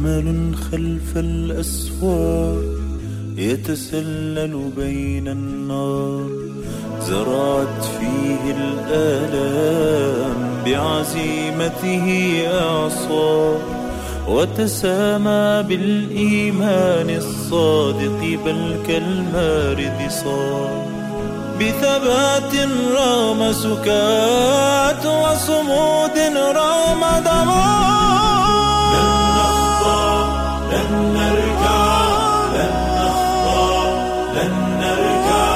أمل خلف الأسوار يتسلل بين النار. زرعت فيه الآلام بعزيمته إعصار. وتسامى بالإيمان الصادق بل كالمارد صار. بثبات رغم سكات وصمود رغم دمار لن نركع لن لن نركع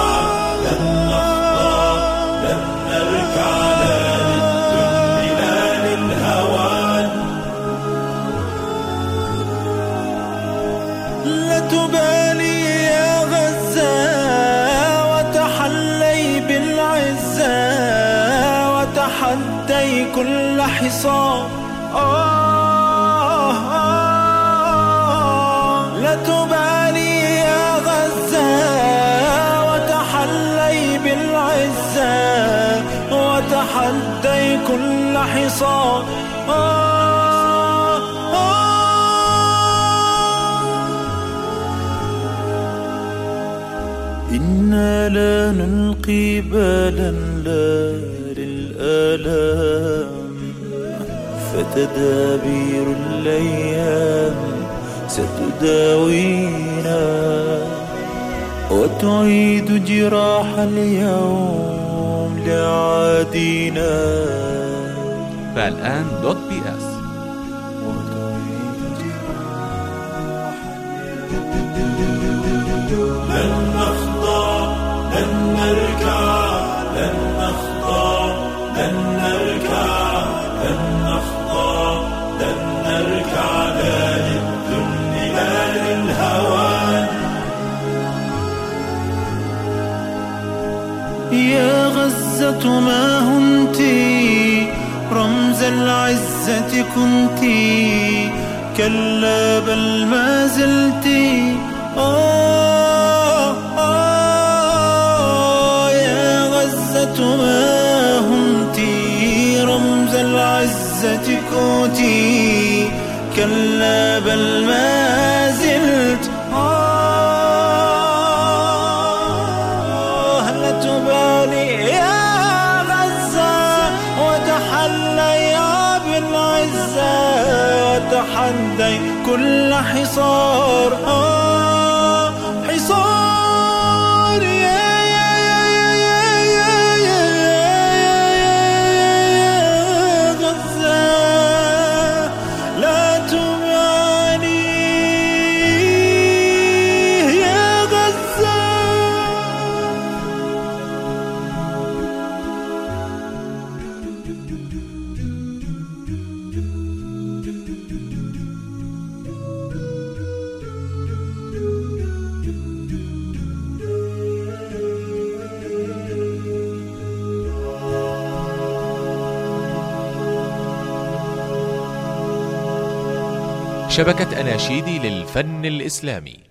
لن لن نركع لا للهوان لا تبالي يا غزة وتحلي بالعزة وتحدي كل حصار آه بالعزة وتحدي كل حصار آه آه إنا لا نلقي بالا لا للآلام. فتدابير الأيام ستداوينا. وتعيد جراح اليوم لعادينا. فالآن دوت بي إس. لن يا غزة ما هنت؟ رمز العزة كنت. كلا بل ما زلت. آه آه يا غزة ما هنت؟ رمز العزة كنت. كلا بل ما زلت. وتحدي كل حصار. آه. شبكة أناشيدي للفن الإسلامي.